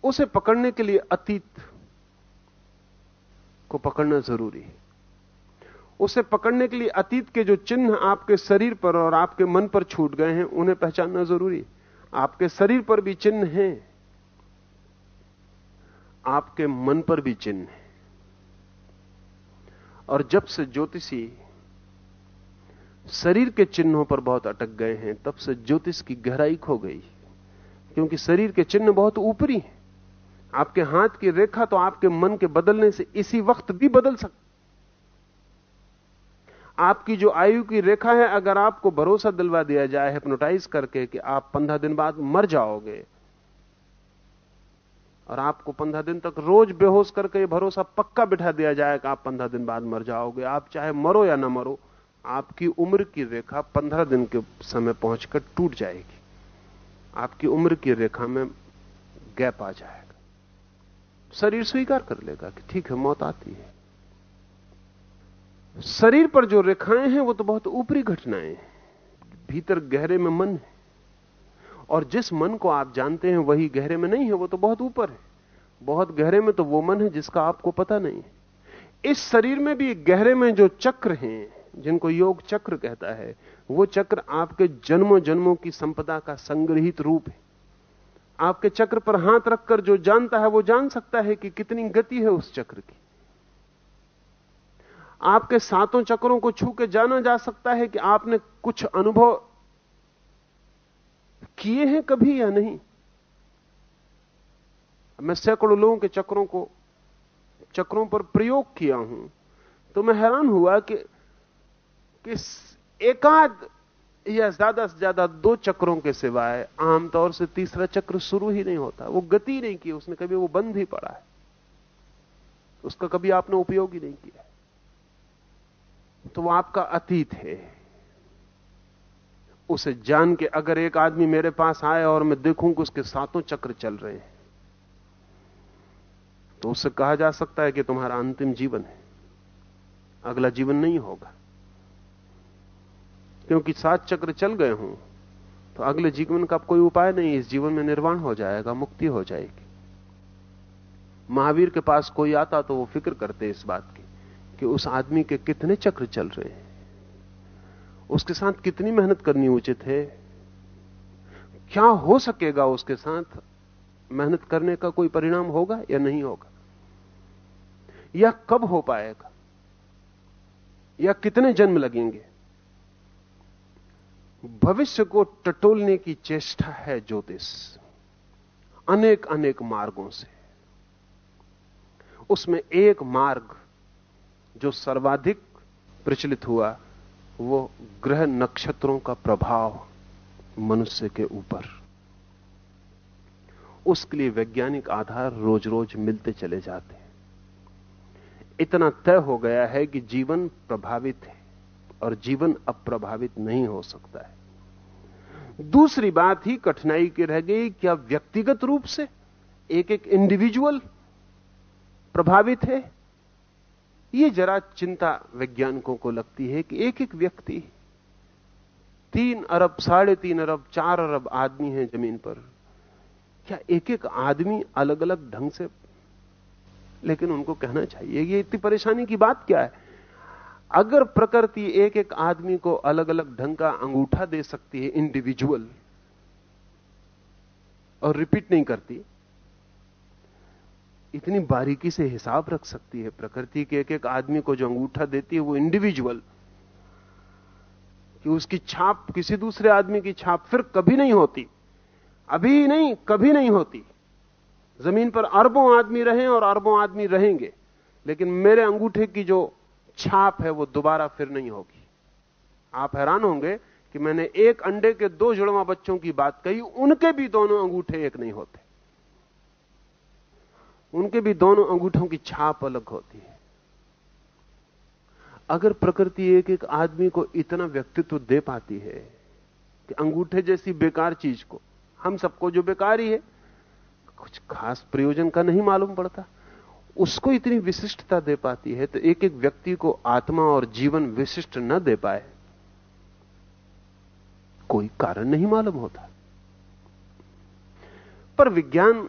उसे पकड़ने के लिए अतीत को पकड़ना ज़रूरी है। उसे पकड़ने के लिए अतीत के जो चिन्ह आपके शरीर पर और आपके मन पर छूट गए हैं, उन्हें पहचानना ज़रूरी है। आपके शरीर पर भी चिन्ह हैं। आपके मन पर भी चिन्ह है। और जब से ज्योतिषी शरीर के चिन्हों पर बहुत अटक गए हैं, तब से ज्योतिष की गहराई खो गई। क्योंकि शरीर के चिन्ह बहुत ऊपरी हैं। आपके हाथ की रेखा तो आपके मन के बदलने से इसी वक्त भी बदल सकती आपकी जो आयु की रेखा है, अगर आपको भरोसा दिलवा दिया जाए हिप्नोटाइज करके कि आप पंद्रह दिन बाद मर जाओगे और आपको पंद्रह दिन तक रोज बेहोश करके ये भरोसा पक्का बिठा दिया जाए कि आप पंद्रह दिन बाद मर जाओगे। आप चाहे मरो या ना मरो, आपकी उम्र की रेखा पंद्रह दिन के समय पहुंचकर टूट जाएगी। आपकी उम्र की रेखा में गैप आ जाएगा। शरीर स्वीकार कर लेगा कि ठीक है, मौत आती है। शरीर पर जो रेखाएँ हैं, वो तो बहुत ऊपरी घटनाएँ हैं। भीतर गहरे में मन है। और जिस मन को आप जानते हैं वही गहरे में नहीं है, वो तो बहुत ऊपर है। बहुत गहरे में तो वो मन है जिसका आपको पता नहीं है। इस शरीर में भी गहरे में जो चक्र हैं, जिनको योग चक्र कहता है, वो चक्र आपके जन्मों जन्मों की संपदा का संग्रहित रूप है। आपके चक्र पर हाथ रखकर जो जानता है, वो जान सकता है कि कितनी गति है उस चक्र की। आपके सातों चक्रों को छू के जाना जा सकता है कि आपने कुछ अनुभव किए हैं कभी या नहीं? मैं सैकड़ों लोगों के चक्रों को चक्रों पर प्रयोग किया हूँ तो मैं हैरान हुआ कि, कि एकाध या ज़्यादा से ज़्यादा दो चक्रों के सिवाय आमतौर से तीसरा चक्र शुरू ही नहीं होता। वो गति नहीं की उसने कभी वो बंद ही पड़ा है। उसका कभी आपने उपयोग ही नहीं किया तो वो आपका अतीत है। उसे जान के अगर एक आदमी मेरे पास आए और मैं देखूँ कि उसके सातों चक्र चल रहे हैं तो उससे कहा जा सकता है कि तुम्हारा अंतिम जीवन है। अगला जीवन नहीं होगा। क्योंकि सात चक्र चल गए हों तो अगले जीवन का कोई उपाय नहीं। इस जीवन में निर्वाण हो जाएगा, मुक्ति हो जाएगी। महावीर के पास कोई आता तो वो फ़िक्र करते इस बात की कि उस आदमी के कितने चक्र चल रहे हैं। उसके साथ कितनी मेहनत करनी उचित है? क्या हो सकेगा उसके साथ? मेहनत करने का कोई परिणाम होगा या नहीं होगा? या कब हो पाएगा? या कितने जन्म लगेंगे? भविष्य को टटोलने की चेष्टा है ज्योतिष। अनेक अनेक मार्गों से। उसमें एक मार्ग जो सर्वाधिक प्रचलित हुआ वो ग्रह नक्षत्रों का प्रभाव मनुष्य के ऊपर। उसके लिए वैज्ञानिक आधार रोज रोज मिलते चले जाते हैं। इतना तय हो गया है कि जीवन प्रभावित है और जीवन अप्रभावित नहीं हो सकता है। दूसरी बात ही कठिनाई की रह गई क्या व्यक्तिगत रूप से एक एक इंडिविजुअल प्रभावित है। ये जरा चिंता वैज्ञानिकों को लगती है कि एक एक व्यक्ति, तीन अरब, साढ़े तीन अरब, चार अरब आदमी हैं ज़मीन पर। क्या एक एक आदमी अलग अलग ढंग से, लेकिन उनको कहना चाहिए, ये इतनी परेशानी की बात क्या है? अगर प्रकृति एक एक आदमी को अलग अलग ढंग का अंगूठा दे सकती है इंडिविजुअल और रिपीट नहीं करती इतनी बारीकी से हिसाब रख सकती है प्रकृति के एक एक आदमी को जो अंगूठा देती है वो इंडिविजुअल कि उसकी छाप किसी दूसरे आदमी की छाप फिर कभी नहीं होती। अभी नहीं, कभी नहीं होती। ज़मीन पर अरबों आदमी रहे और अरबों आदमी रहेंगे, लेकिन मेरे अंगूठे की जो छाप है वो दोबारा फिर नहीं होगी। आप हैरान होंगे कि मैंने एक अंडे के दो जुड़वा बच्चों की बात कही, उनके भी दोनों अंगूठे एक नहीं होते। उनके भी दोनों अंगूठों की छाप अलग होती है। अगर प्रकृति एक एक आदमी को इतना व्यक्तित्व दे पाती है कि अंगूठे जैसी बेकार चीज़ को, हम सबको जो बेकार ही है, कुछ खास प्रयोजन का नहीं मालूम पड़ता। उसको इतनी विशिष्टता दे पाती है तो एक एक व्यक्ति को आत्मा और जीवन विशिष्ट न दे पाए, कोई कारण नहीं मालूम होता। पर विज्ञान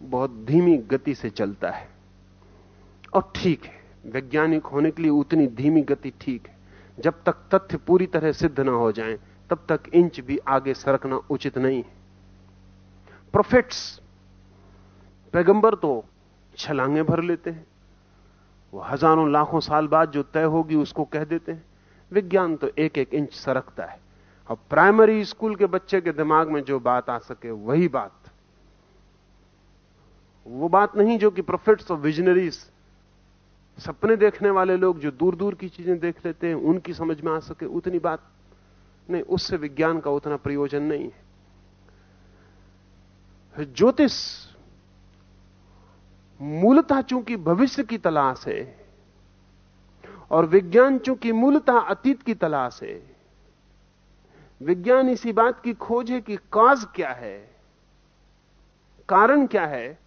बहुत धीमी गति से चलता है। और ठीक है, वैज्ञानिक होने के लिए उतनी धीमी गति ठीक है। जब तक तथ्य पूरी तरह सिद्ध ना हो जाएँ, तब तक इंच भी आगे सरकना उचित नहीं है। प्रोफेट्स पैगंबर तो छलांगे भर लेते हैं। वो हज़ारों लाखों साल बाद जो तय होगी उसको कह देते हैं। विज्ञान तो एक एक इंच सरकता है। और प्राइमरी स्कूल के बच्चे के दिमाग में जो बात आ सके, वही बात। वो बात नहीं जो कि प्रोफेट्स और विजनरीज सपने देखने वाले लोग जो दूर दूर की चीज़ें देख लेते हैं, उनकी समझ में आ सके, उतनी बात नहीं, उससे विज्ञान का उतना प्रयोजन नहीं है। ज्योतिष मूलतः चूँकि भविष्य की तलाश है, और विज्ञान चूँकि मूलतः अतीत की तलाश है, विज्ञान इसी बात की खोज है कि काज क्या है, कारण क्या है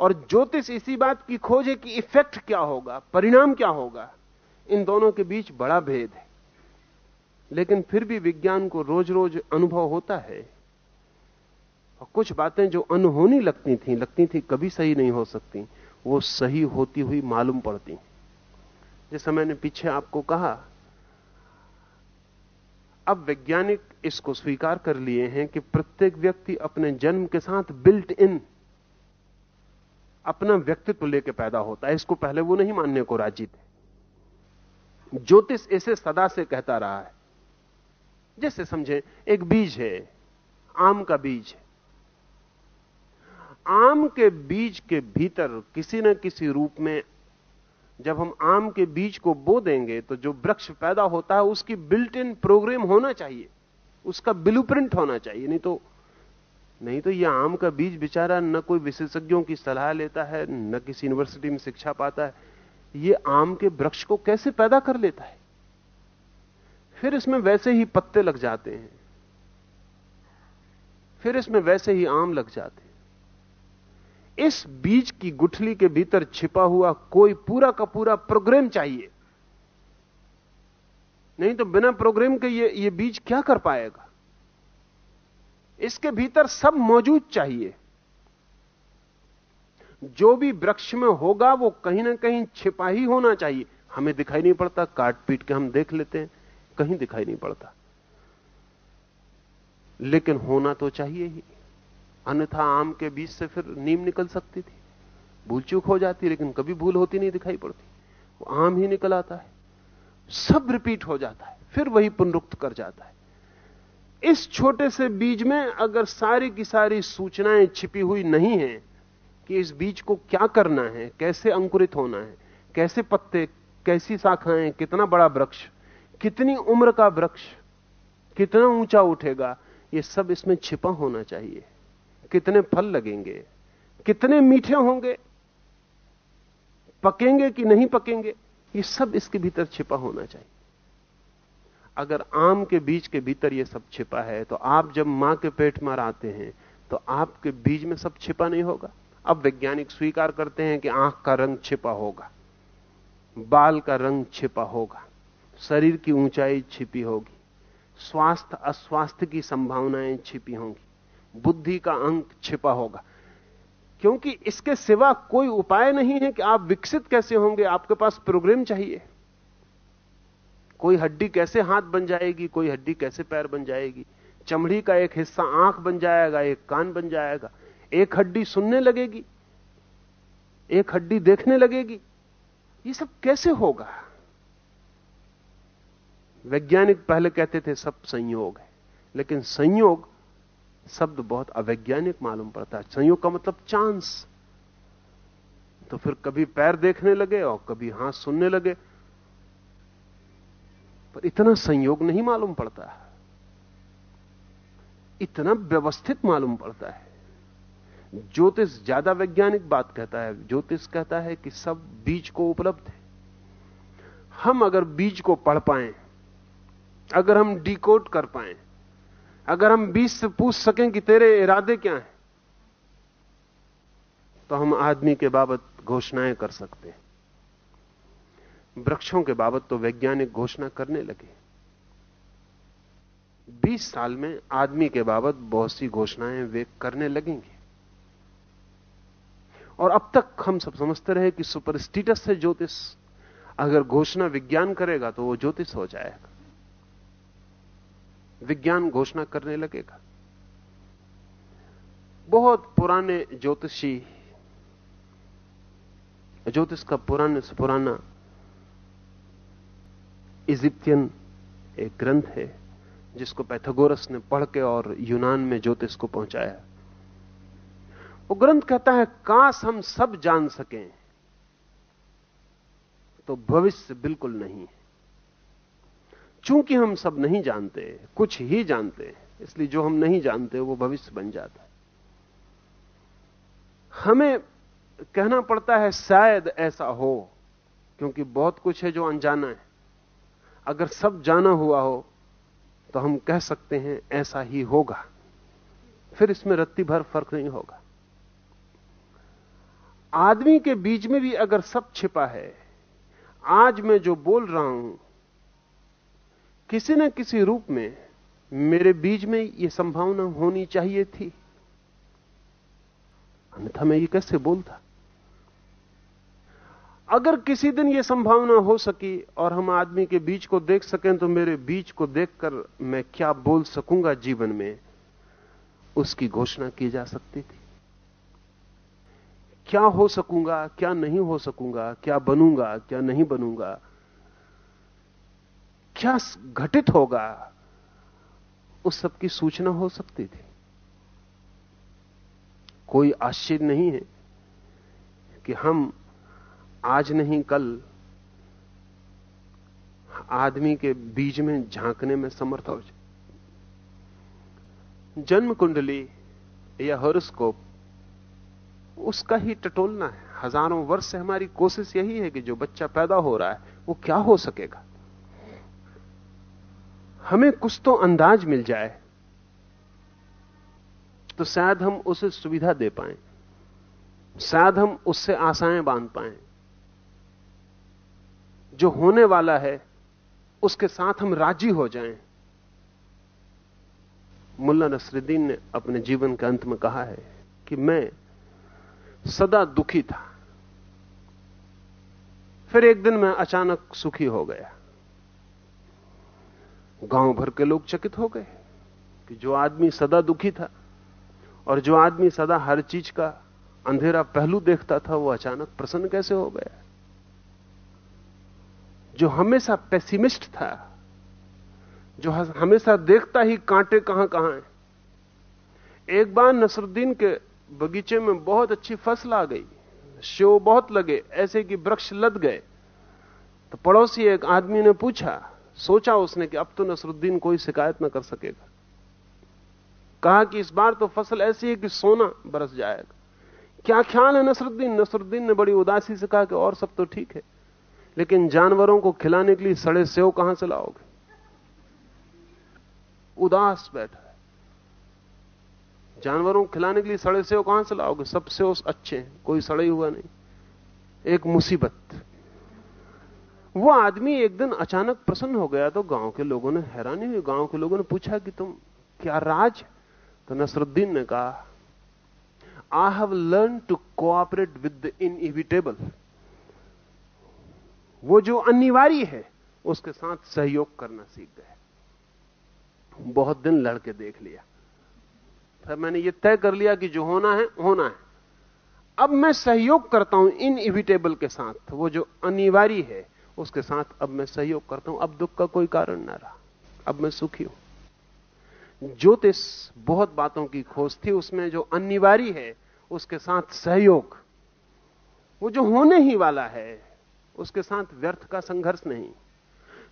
और ज्योतिष इसी बात की खोज है कि इफ़ेक्ट क्या होगा, परिणाम क्या होगा। इन दोनों के बीच बड़ा भेद है। लेकिन फिर भी विज्ञान को रोज रोज अनुभव होता है। और कुछ बातें जो अनहोनी लगती थी लगती थी कभी सही नहीं हो सकती, वो सही होती हुई मालूम पड़ती। जैसा मैंने पीछे आपको कहा, अब वैज्ञानिक इसको स्वीकार कर लिए हैं कि प्रत्येक व्यक्ति अपने जन्म के साथ बिल्ट इन अपना व्यक्तित्व लेके पैदा होता है, इसको पहले वो नहीं मानने को राज़ी थे। ज्योतिष इसे सदा से कहता रहा है। जैसे समझे, एक बीज है, आम का बीज है। आम के बीज के भीतर किसी न किसी रूप में जब हम आम के बीज को बो देंगे तो जो वृक्ष पैदा होता है, उसकी बिल्ट इन प्रोग्राम होना चाहिए। उसका ब्लूप्रिंट होना चाहिए, नहीं तो नहीं तो यह आम का बीज बेचारा न कोई विशेषज्ञों की सलाह लेता है, न किसी यूनिवर्सिटी में शिक्षा पाता है। ये आम के वृक्ष को कैसे पैदा कर लेता है? फिर इसमें वैसे ही पत्ते लग जाते हैं। फिर इसमें वैसे ही आम लग जाते हैं। इस बीज की गुठली के भीतर छिपा हुआ कोई पूरा का पूरा प्रोग्राम चाहिए। नहीं तो बिना प्रोग्राम के ये ये बीज क्या कर पाएगा? इसके भीतर सब मौजूद चाहिए। जो भी वृक्ष में होगा, वो कहीं ना कहीं छिपा ही होना चाहिए। हमें दिखाई नहीं पड़ता काट पीट के हम देख लेते हैं, कहीं दिखाई नहीं पड़ता। लेकिन होना तो चाहिए ही। अन्यथा आम के बीच से फिर नीम निकल सकती थी। भूल चूक हो जाती, लेकिन कभी भूल होती नहीं दिखाई पड़ती। वो आम ही निकल आता है। सब रिपीट हो जाता है। फिर वही पुनरुक्त कर जाता है। इस छोटे से बीज में अगर सारी की सारी सूचनाएँ छिपी हुई नहीं है कि इस बीज को क्या करना है, कैसे अंकुरित होना है, कैसे पत्ते, कैसी शाखाएँ, कितना बड़ा वृक्ष, कितनी उम्र का वृक्ष, कितना ऊँचा उठेगा, ये सब इसमें छिपा होना चाहिए। कितने फल लगेंगे, कितने मीठे होंगे, पकेंगे कि नहीं पकेंगे, ये सब इसके भीतर छिपा होना चाहिए। अगर आम के बीज के भीतर ये सब छिपा है तो आप जब माँ के पेट में आते हैं तो आपके बीज में सब छिपा नहीं होगा। अब वैज्ञानिक स्वीकार करते हैं कि आँख का रंग छिपा होगा, बाल का रंग छिपा होगा, शरीर की ऊंचाई छिपी होगी, स्वास्थ्य, अस्वास्थ्य की संभावनाएँ छिपी होंगी, बुद्धि का अंक छिपा होगा। क्योंकि इसके सिवा कोई उपाय नहीं है कि आप विकसित कैसे होंगे, आपके पास प्रोग्राम चाहिए। कोई हड्डी कैसे हाथ बन जाएगी, कोई हड्डी कैसे पैर बन जाएगी। चमड़ी का एक हिस्सा आँख बन जाएगा, एक कान बन जाएगा। एक हड्डी सुनने लगेगी, एक हड्डी देखने लगेगी। ये सब कैसे होगा? वैज्ञानिक पहले कहते थे, सब संयोग है। लेकिन संयोग शब्द बहुत अवैज्ञानिक मालूम पड़ता है। संयोग का मतलब चांस। तो फिर कभी पैर देखने लगे और कभी हाथ सुनने लगे। पर इतना संयोग नहीं मालूम पड़ता इतना व्यवस्थित मालूम पड़ता है। ज्योतिष ज़्यादा वैज्ञानिक बात कहता है। ज्योतिष कहता है कि सब बीज को उपलब्ध है। हम अगर बीज को पढ़ पाए, अगर हम डिकोड कर पाए, अगर हम बीज से पूछ सकें कि तेरे इरादे क्या हैं तो हम आदमी के बाबत घोषणाएँ कर सकते हैं। वृक्षों के बाबत तो वैज्ञानिक घोषणा करने लगे। 20 साल में आदमी के बाबत बहुत सी घोषणाएँ वे करने लगेंगे। और अब तक हम सब समझते रहे कि सुपरस्टिटस से ज्योतिष। अगर घोषणा विज्ञान करेगा तो वो ज्योतिष हो जाएगा। विज्ञान घोषणा करने लगेगा। बहुत पुराने ज्योतिषी, ज्योतिष का पुराने से पुराना इजिप्तियन एक ग्रंथ है, जिसको पैथागोरस ने पढ़ के और यूनान में ज्योतिष को पहुँचाया। वो ग्रंथ कहता है, काश हम सब जान सकें तो भविष्य बिल्कुल नहीं है। चूँकि हम सब नहीं जानते, कुछ ही जानते, इसलिए जो हम नहीं जानते, वो भविष्य बन जाता है। हमें कहना पड़ता है, शायद ऐसा हो, क्योंकि बहुत कुछ है जो अनजाना है। अगर सब जाना हुआ हो तो हम कह सकते हैं ऐसा ही होगा। फिर इसमें रत्ती भर फ़र्क नहीं होगा। आदमी के बीच में भी अगर सब छिपा है, आज मैं जो बोल रहा हूँ, किसी न किसी रूप में मेरे बीच में यह संभावना होनी चाहिए थी। अन्यथा मैं ये कैसे बोलता? अगर किसी दिन यह संभावना हो सकी और हम आदमी के बीच को देख सकें तो मेरे बीच को देखकर मैं क्या बोल सकूँगा जीवन में, उसकी घोषणा की जा सकती थी। क्या हो सकूँगा, क्या नहीं हो सकूँगा, क्या बनूँगा, क्या नहीं बनूँगा, क्या घटित होगा, उस सब की सूचना हो सकती थी। कोई आश्चर्य नहीं है कि हम आज नहीं, कल आदमी के बीज में झांकने में समर्थ हो जाए। जन्म कुंडली या हॉरोस्कोप, उसका ही टटोलना है। हज़ारों वर्ष से हमारी कोशिश यही है कि जो बच्चा पैदा हो रहा है, वो क्या हो सकेगा? हमें कुछ तो अंदाज मिल जाए तो शायद हम उसे सुविधा दे पाए, शायद हम उससे आशाएँ बाँध पाए। जो होने वाला है, उसके साथ हम राज़ी हो जाएँ। मुल्ला नसरुद्दीन ने अपने जीवन के अंत में कहा है कि मैं सदा दुखी था। फिर एक दिन मैं अचानक सुखी हो गया। गाँव भर के लोग चकित हो गए कि जो आदमी सदा दुखी था और जो आदमी सदा हर चीज़ का अंधेरा पहलू देखता था, वो अचानक प्रसन्न कैसे हो गया? जो हमेशा पेसिमिस्ट था, जो हमेशा देखता ही कांटे कहाँ कहाँ है। एक बार नसरुद्दीन के बगीचे में बहुत अच्छी फ़सल आ गई शो बहुत लगे, ऐसे कि वृक्ष लद गए। तो पड़ोसी एक आदमी ने पूछा, सोचा उसने कि अब तो नसरुद्दीन कोई शिकायत ना कर सकेगा। कहा कि इस बार तो फ़सल ऐसी है कि सोना बरस जाएगा। क्या ख्याल है नसरुद्दीन? नसरुद्दीन ने बड़ी उदासी से कहा कि और सब तो ठीक है। लेकिन जानवरों को खिलाने के लिए सड़े सेव कहाँ से लाओगे? उदास बैठा है। जानवरों को खिलाने के लिए सड़े सेव कहाँ से लाओगे? सब सेव अच्छे हैं, कोई सड़े हुआ नहीं। एक मुसीबत। वो आदमी एक दिन अचानक प्रसन्न हो गया तो गाँव के लोगों ने हैरानी हुई। गाँव के लोगों ने पूछा कि तुम क्या राज? तो नसरुद्दीन ने कहा I have learn to cooperate with the inevitable वो जो अनिवार्य है, उसके साथ सहयोग करना सीख गए। बहुत दिन लड़के देख लिया। फिर मैंने ये तय कर लिया कि जो होना है होना है। अब मैं सहयोग करता हूँ इन इविटेबल के साथ। वो जो अनिवार्य है, उसके साथ अब मैं सहयोग करता हूँ। अब दुख का कोई कारण ना रहा। अब मैं सुखी हूँ। ज्योतिष बहुत बातों की खोज थी। उसमें जो अनिवार्य है, उसके साथ सहयोग। वो जो होने ही वाला है उसके साथ व्यर्थ का संघर्ष नहीं।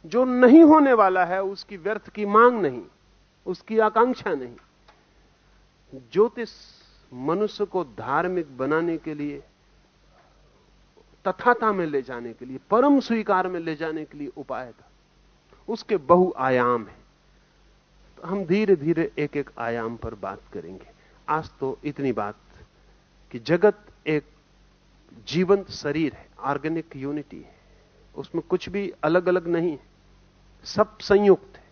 जो नहीं होने वाला है, उसकी व्यर्थ की मांग नहीं, उसकी आकांक्षा नहीं। ज्योतिष मनुष्य को धार्मिक बनाने के लिए, तथाता में ले जाने के लिए, परम स्वीकार में ले जाने के लिए उपाय था। उसके बहु आयाम है। तो हम धीरे धीरे एक एक आयाम पर बात करेंगे। आज तो इतनी बात कि जगत एक जीवंत शरीर है ऑर्गेनिक यूनिटी है। उसमें कुछ भी अलग अलग नहीं है, सब संयुक्त है।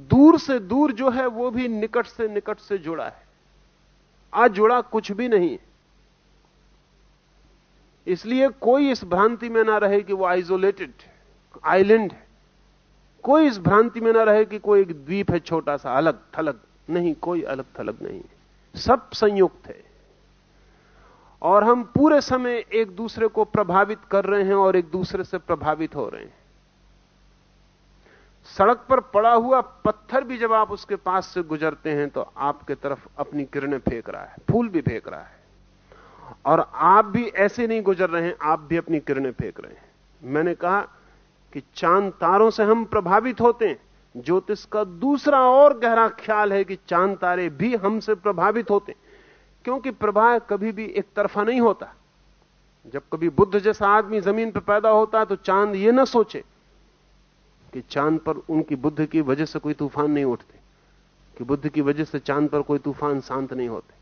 दूर से दूर जो है, वो भी निकट से निकट से जुड़ा है। आज जुड़ा कुछ भी नहीं है। इसलिए कोई इस भ्रांति में ना रहे कि वो आइसोलेटेड आइलैंड है। कोई इस भ्रांति में ना रहे कि कोई एक द्वीप है छोटा सा अलग थलग नहीं, कोई अलग थलग नहीं सब संयुक्त है। और हम पूरे समय एक दूसरे को प्रभावित कर रहे हैं और एक दूसरे से प्रभावित हो रहे हैं। सड़क पर पड़ा हुआ पत्थर भी जब आप उसके पास से गुजरते हैं तो आपके तरफ़ अपनी किरणें फेंक रहा है, फूल भी फेंक रहा है। और आप भी ऐसे नहीं गुजर रहे हैं, आप भी अपनी किरणें फेंक रहे हैं। मैंने कहा कि चाँद तारों से हम प्रभावित होते हैं। ज्योतिष का दूसरा और गहरा ख्याल है कि चाँद तारे भी हमसे प्रभावित होते हैं। क्योंकि प्रभाव कभी भी एक तरफा नहीं होता। जब कभी बुद्ध जैसा आदमी ज़मीन पर पैदा होता है तो चाँद ये ना सोचे कि चाँद पर उनकी बुद्ध की वजह से कोई तूफ़ान नहीं उठते, कि बुद्ध की वजह से चाँद पर कोई तूफ़ान शांत नहीं होते।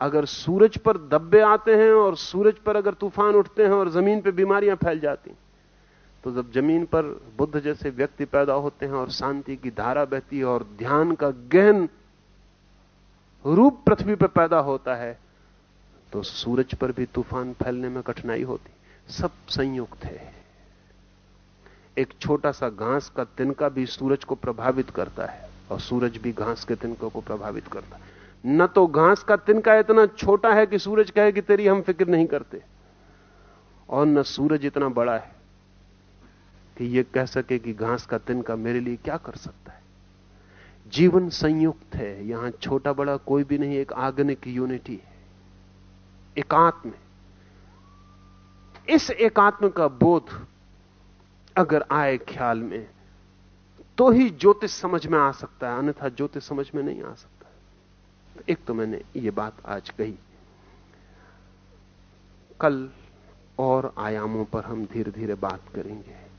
अगर सूरज पर दब्बे आते हैं और सूरज पर अगर तूफ़ान उठते हैं और ज़मीन पर बीमारियाँ फैल जाती तो जब ज़मीन पर बुद्ध जैसे व्यक्ति पैदा होते हैं और शांति की धारा बहती है और ध्यान का गहन रूप पृथ्वी पर पैदा होता है तो सूरज पर भी तूफ़ान फैलने में कठिनाई होती। सब संयुक्त है। एक छोटा सा घास का तिनका भी सूरज को प्रभावित करता है, और सूरज भी घास के तिनकों को प्रभावित करता है। न तो घास का तिनका इतना छोटा है कि सूरज कहे कि तेरी हम फ़िक्र नहीं करते, और न सूरज इतना बड़ा है कि यह कह सके कि घास का तिनका मेरे लिए क्या कर सकता है। जीवन संयुक्त है, यहाँ छोटा बड़ा कोई भी नहीं, एक आगनिक यूनिटी है, एकात्म इस एकात्म का बोध अगर आए ख्याल में तो ही ज्योतिष समझ में आ सकता है, अन्यथा ज्योतिष समझ में नहीं आ सकता एक तो मैंने ये बात आज कही। कल और आयामों पर हम धीरे धीरे बात करेंगे।